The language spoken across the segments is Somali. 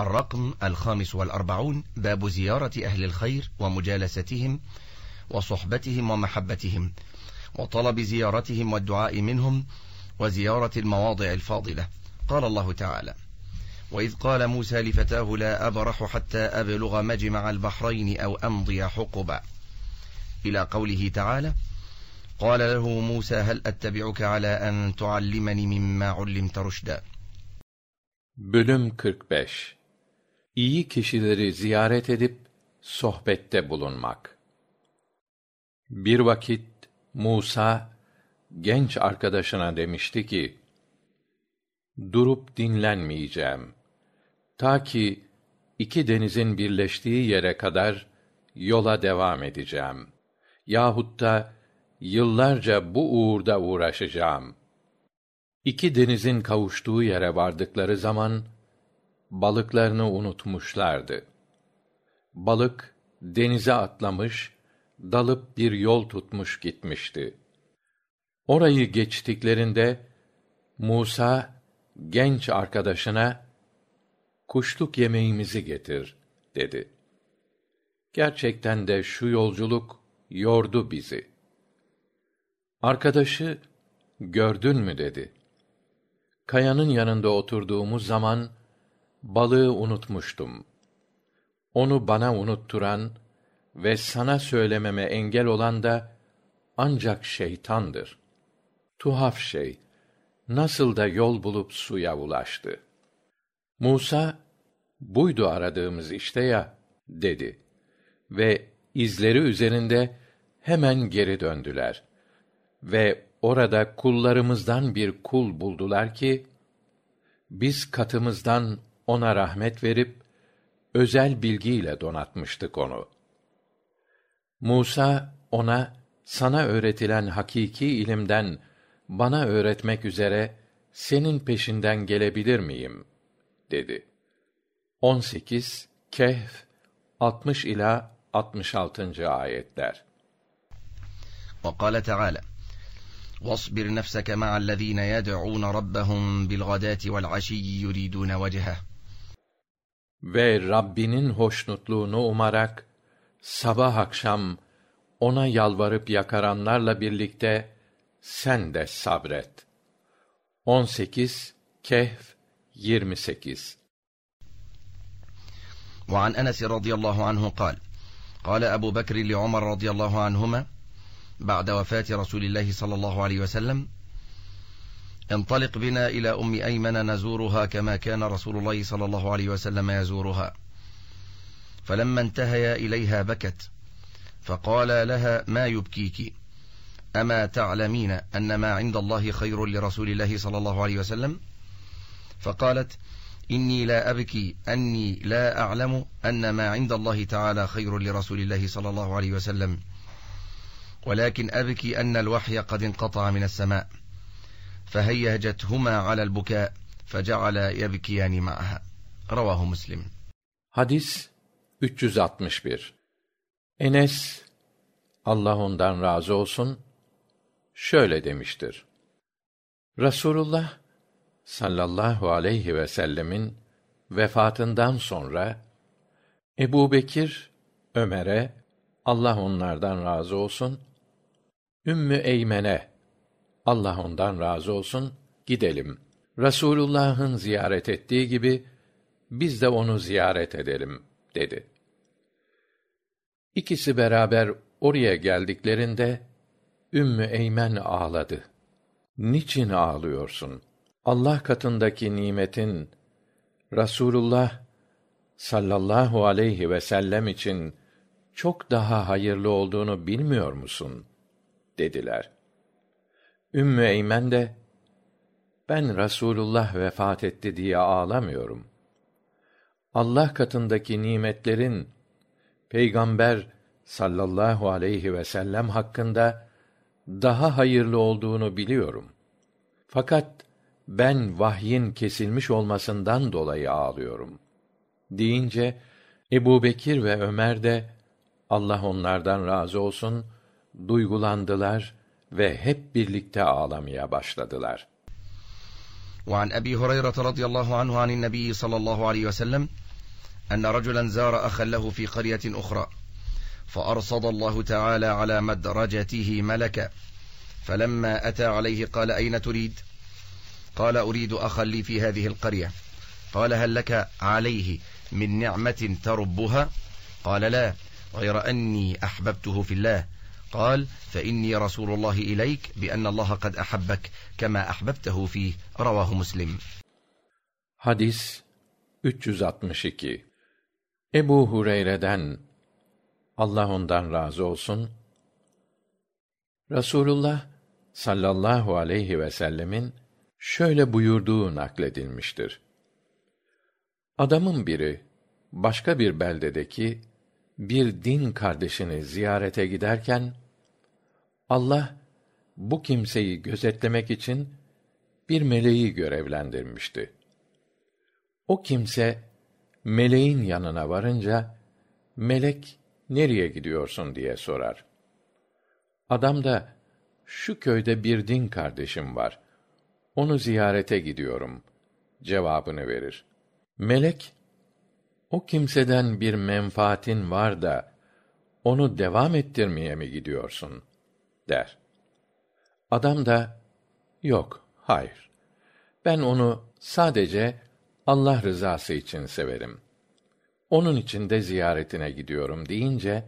الرقم الخامس والأربعون باب زيارة أهل الخير ومجالستهم وصحبتهم ومحبتهم وطلب زيارتهم والدعاء منهم وزيارة المواضع الفاضلة قال الله تعالى وإذ قال موسى لفتاه لا أبرح حتى أبلغ مجمع البحرين أو أمضي حقبا إلى قوله تعالى قال له موسى هل أتبعك على أن تعلمني مما علمت رشدا Bölüm İyi kişileri ziyaret edip sohbette bulunmak. Bir vakit Musa genç arkadaşına demişti ki: Durup dinlenmeyeceğim. Ta ki iki denizin birleştiği yere kadar yola devam edeceğim. Yahut da yıllarca bu uğurda uğraşacağım. İki denizin kavuştuğu yere vardıkları zaman balıklarını unutmuşlardı. Balık denize atlamış, dalıp bir yol tutmuş gitmişti. Orayı geçtiklerinde Musa genç arkadaşına kuşluk yemeğimizi getir dedi. Gerçekten de şu yolculuk yordu bizi. Arkadaşı gördün mü dedi. Kayanın yanında oturduğumuz zaman balığı unutmuştum. Onu bana unutturan ve sana söylememe engel olan da ancak şeytandır. Tuhaf şey, nasıl da yol bulup suya ulaştı. Musa, buydu aradığımız işte ya, dedi. Ve izleri üzerinde hemen geri döndüler. Ve orada kullarımızdan bir kul buldular ki, biz katımızdan ona rahmet verip, özel bilgiyle donatmıştık onu. Musa, ona, sana öğretilen hakiki ilimden, bana öğretmek üzere, senin peşinden gelebilir miyim? dedi. 18 Kehf 60 ila 66. ayetler. وقال تعالى واصبر نفسك مع الذين يدعون ربهم بالغداة والعشي يريدون وجهه Ve Rabbinin hoşnutluğunu umarak sabah akşam ona yalvarıp yakaranlarla birlikte sen de sabret. 18 Kehf 28 وعن أنس رضي الله عنه قال قال أبو بكر لعمر رضي الله عنهما بعد وفاة رسول الله صلى الله عليه وسلم انطلق بنا إلى أم أيمن نزورها كما كان رسول الله صلى الله عليه وسلم يزورها فلما انتهيا إليها بكت فقال لها ما يبكيك أما تعلمين أن ما عند الله خير لرسول الله صلى الله عليه وسلم فقالت إني لا أبكي أني لا أعلم أن ما عند الله تعالى خير لرسول الله صلى الله عليه وسلم ولكن أبكي أن الوحي قد انقطع من السماء فهيجتهما على البكاء فجعل يبكيان معها رواه مسلم Hadis 361 Enes Allah ondan razı olsun şöyle demiştir. Rasulullah sallallahu aleyhi ve sellemin vefatından sonra Ebu Bekir Ömer'e Allah onlardan razı olsun Ümmü Eymen'e Allah ondan razı olsun gidelim. Rasulullah'ın ziyaret ettiği gibi biz de onu ziyaret edelim dedi. İkisi beraber oraya geldiklerinde Ümmü Eymen ağladı. Niçin ağlıyorsun? Allah katındaki nimetin Rasulullah sallallahu aleyhi ve sellem için çok daha hayırlı olduğunu bilmiyor musun? dediler. Ümmü Eymen de ben Rasulullah vefat etti diye ağlamıyorum. Allah katındaki nimetlerin Peygamber sallallahu aleyhi ve sellem hakkında daha hayırlı olduğunu biliyorum. Fakat ben vahyin kesilmiş olmasından dolayı ağlıyorum. Deyince Ebu Bekir ve Ömer de Allah onlardan razı olsun duygulandılar ve hep birlikte ağlamaya başladılar. وعن أبي هريرة رضي الله عنه عن النبي صلى الله عليه وسلم أن رجلا زار أخا له في قرية أخرى فأرصد الله تعالى على مدرجته ملكا فلما أتى عليه قال أين تريد قال أريد أخا لي في هذه القرية قال هل لك عليه من نعمة تربها قال لا غير أني أحببته في الله قال فإني رسول الله إليك بأن الله قد أحبك كما أحببته فيه رواه مسلم Hadis 362 Ebu Hureyre'den Allah ondan razı olsun Rasulullah sallallahu aleyhi ve sellemin şöyle buyurduğu nakledilmiştir. Adamın biri başka bir beldedeki bir din kardeşini ziyarete giderken Allah bu kimseyi gözetlemek için bir meleği görevlendirmişti. O kimse meleğin yanına varınca melek nereye gidiyorsun diye sorar. Adam da şu köyde bir din kardeşim var. Onu ziyarete gidiyorum cevabını verir. Melek o kimseden bir menfaatin var da onu devam ettirmeye mi gidiyorsun der. Adam da yok, hayır. Ben onu sadece Allah rızası için severim. Onun için de ziyaretine gidiyorum deyince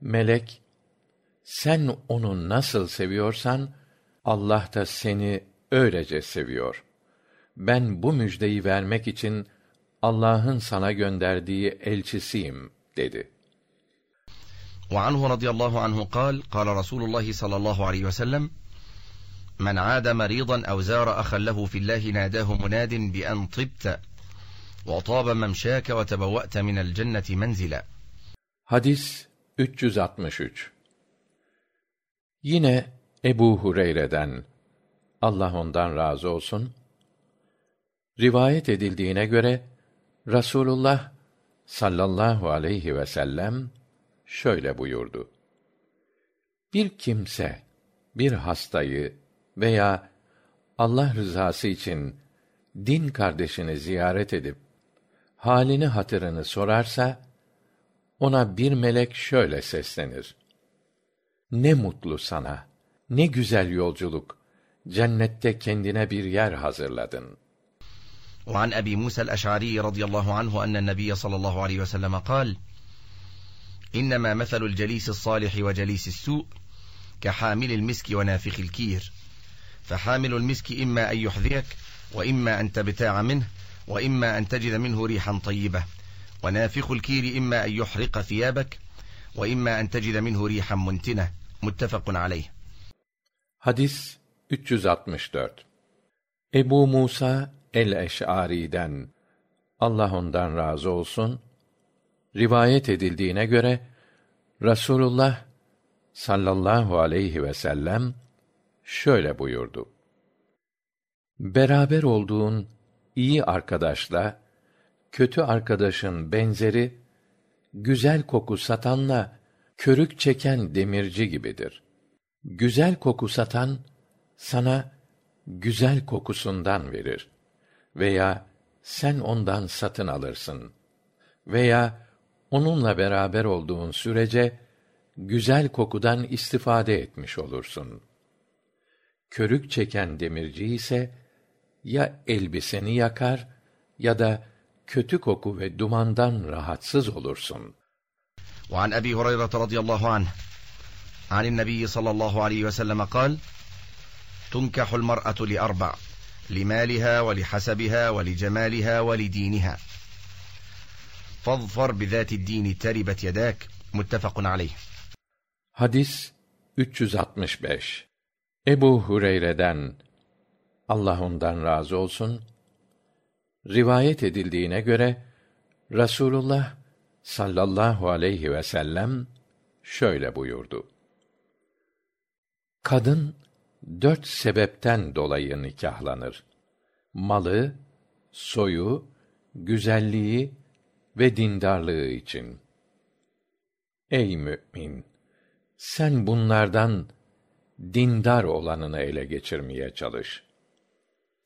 melek sen onu nasıl seviyorsan Allah da seni öylece seviyor. Ben bu müjdeyi vermek için Allah'ın sana gönderdiği elçisiyim dedi. وعنه رضي الله عنه قال قال رسول الله صلى الله عليه وسلم من عاد مريضا أو زار أخا له في الله ناداه مناد بأن طبت وطاب ممشاك وتبوأت من الجنة منزلا Hadis 363 Yine Ebu Hureyre'den Allah ondan razı olsun rivayet edildiğine göre Rasulullah sallallahu aleyhi ve sellem şöyle buyurdu. Bir kimse bir hastayı veya Allah rızası için din kardeşini ziyaret edip halini hatırını sorarsa ona bir melek şöyle seslenir. Ne mutlu sana, ne güzel yolculuk, cennette kendine bir yer hazırladın. وعن أبي موسى الأشعري رضي الله عنه أن النبي صلى الله عليه وسلم قال إنما مثل الجليس الصالح وجليس السوء كحامل المسك ونافخ الكير فحامل المسك إما أن يحذيك وإما أن تبتاع منه وإما أن تجد منه ريحا طيبة ونافخ الكير إما أن يحرق ثيابك وإما أن تجد منه ريحا منتنة متفق عليه حديث 364 Ebu Musa el-Eş'ari'den Allah ondan razı olsun rivayet edildiğine göre Rasulullah sallallahu aleyhi ve sellem şöyle buyurdu. Beraber olduğun iyi arkadaşla kötü arkadaşın benzeri güzel koku satanla körük çeken demirci gibidir. Güzel koku satan sana güzel kokusundan verir veya sen ondan satın alırsın veya onunla beraber olduğun sürece güzel kokudan istifade etmiş olursun. Körük çeken demirci ise ya elbiseni yakar ya da kötü koku ve dumandan rahatsız olursun. وعن أبي هريرة رضي الله عنه عن النبي صلى الله عليه وسلم قال تنكح المرأة لأربع لمالها ولحسبها ولجمالها ولدينها فاظفر بذات الدين تربت يداك متفق عليه Hadis 365 Ebu Hureyre'den Allah ondan razı olsun rivayet edildiğine göre Rasulullah sallallahu aleyhi ve sellem şöyle buyurdu. Kadın dört sebepten dolayı nikahlanır. Malı, soyu, güzelliği ve dindarlığı için. Ey mü'min! Sen bunlardan dindar olanını ele geçirmeye çalış.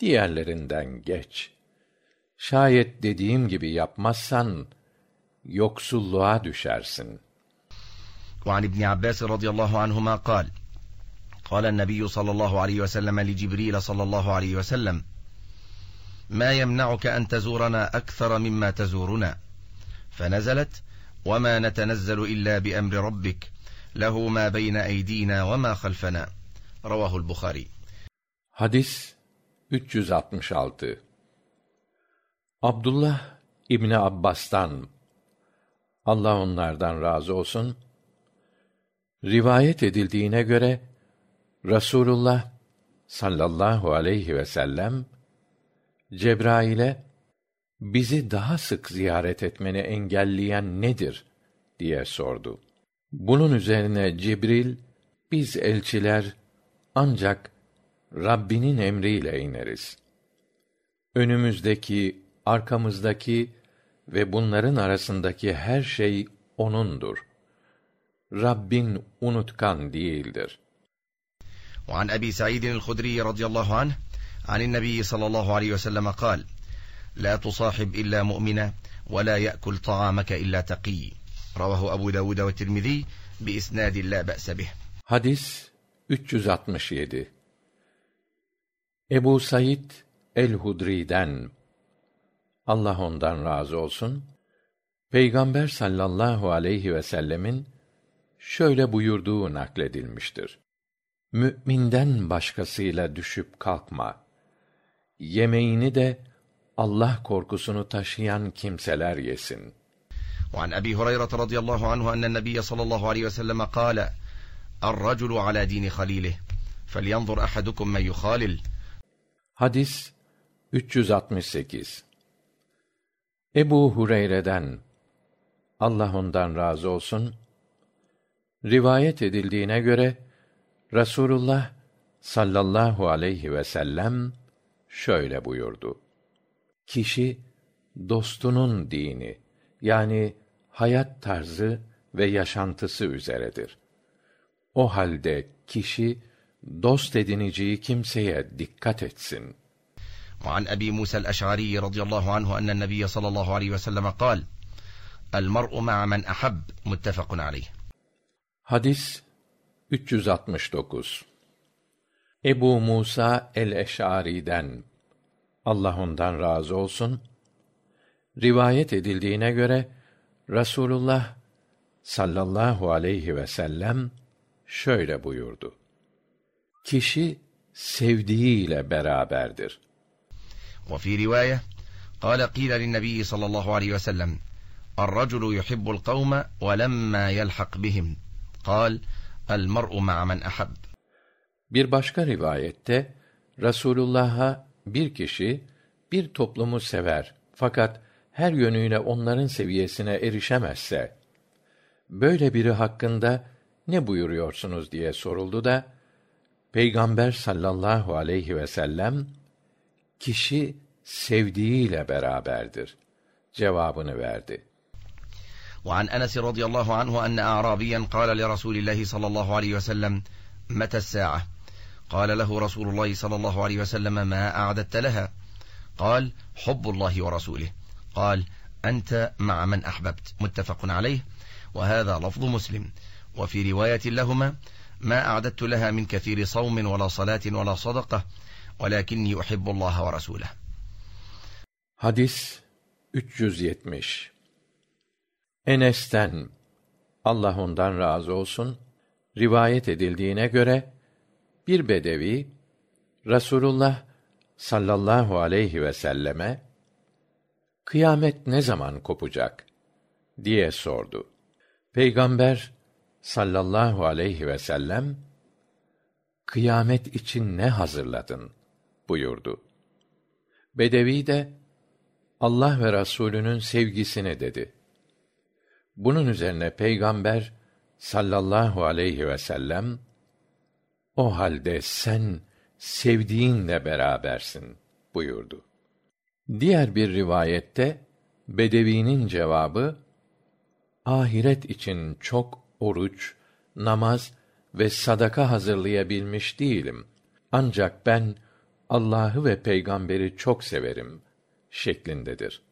Diğerlerinden geç. Şayet dediğim gibi yapmazsan yoksulluğa düşersin. وعن ابن عباس رضي الله عنهما قال قال النبي صلى الله عليه وسلم لجبريل صلى الله عليه وسلم ما يمنعك أن تزورنا أكثر مما تزورنا فنزلت وما نتنزل إلا بأمر ربك له ما بين أيدينا وما خلفنا رواه البخاري Hadis 366 Abdullah İbni Abbas'tan Allah onlardan razı olsun rivayet edildiğine göre Rasulullah sallallahu aleyhi ve sellem Cebrail'e bizi daha sık ziyaret etmeni engelleyen nedir diye sordu. Bunun üzerine Cibril biz elçiler ancak Rabbinin emriyle ineriz. Önümüzdeki, arkamızdaki ve bunların arasındaki her şey O'nundur. Rabbin unutkan değildir. وعن أبي سعيد الخدري رضي الله عنه عن النبي صلى الله عليه وسلم قال لا تصاحب إلا مؤمنا ولا يأكل طعامك إلا تقي رواه أبو داود والترمذي بإسناد لا بأس به Hadis 367 Ebu Said el-Hudri'den Allah ondan razı olsun Peygamber sallallahu aleyhi ve sellemin şöyle buyurduğu nakledilmiştir. Mü'minden başkasıyla düşüp kalkma. Yemeğini de Allah korkusunu taşıyan kimseler yesin. وعن أبي هريرة رضي الله عنه أن النبي صلى الله عليه وسلم قال الرجل على دين خليله فلينظر أحدكم من يخالل Hadis 368 Ebu Hureyre'den Allah ondan razı olsun rivayet edildiğine göre Rasulullah sallallahu aleyhi ve sellem şöyle buyurdu. Kişi dostunun dini yani hayat tarzı ve yaşantısı üzeredir. O halde kişi dost edineceği kimseye dikkat etsin. وعن أبي موسى الأشعري رضي الله عنه أن النبي صلى الله عليه وسلم قال المرء مع من أحب متفق عليه Hadis 369 Ebu Musa el-Eş'ari'den Allah ondan razı olsun rivayet edildiğine göre Rasulullah sallallahu aleyhi ve sellem şöyle buyurdu. Kişi sevdiğiyle beraberdir. وفي رواية قال قيل للنبي صلى الله عليه وسلم الرجل يحب القوم ولما يلحق بهم قال المرء مع من أحب Bir başka rivayette Rasulullah'a bir kişi bir toplumu sever fakat her yönüyle onların seviyesine erişemezse böyle biri hakkında ne buyuruyorsunuz diye soruldu da Peygamber sallallahu aleyhi ve sellem kişi sevdiğiyle beraberdir cevabını verdi. وعن أنس رضي الله عنه أن أعرابيا قال لرسول الله صلى الله عليه وسلم متى الساعة قال له رسول الله صلى الله عليه وسلم ما أعددت لها قال حب الله ورسوله قال أنت مع من أحببت متفق عليه وهذا لفظ مسلم وفي رواية لهما ما أعددت لها من كثير صوم ولا صلاة ولا صدقة ولكني أحب الله ورسوله Hadis 370 Enes'ten Allah ondan razı olsun rivayet edildiğine göre bir bedevi Rasulullah sallallahu aleyhi ve selleme kıyamet ne zaman kopacak diye sordu. Peygamber sallallahu aleyhi ve sellem kıyamet için ne hazırladın buyurdu. Bedevi de Allah ve Rasulünün sevgisini dedi. Bunun üzerine Peygamber sallallahu aleyhi ve sellem o halde sen sevdiğinle berabersin buyurdu. Diğer bir rivayette Bedevi'nin cevabı ahiret için çok oruç, namaz ve sadaka hazırlayabilmiş değilim. Ancak ben Allah'ı ve peygamberi çok severim şeklindedir.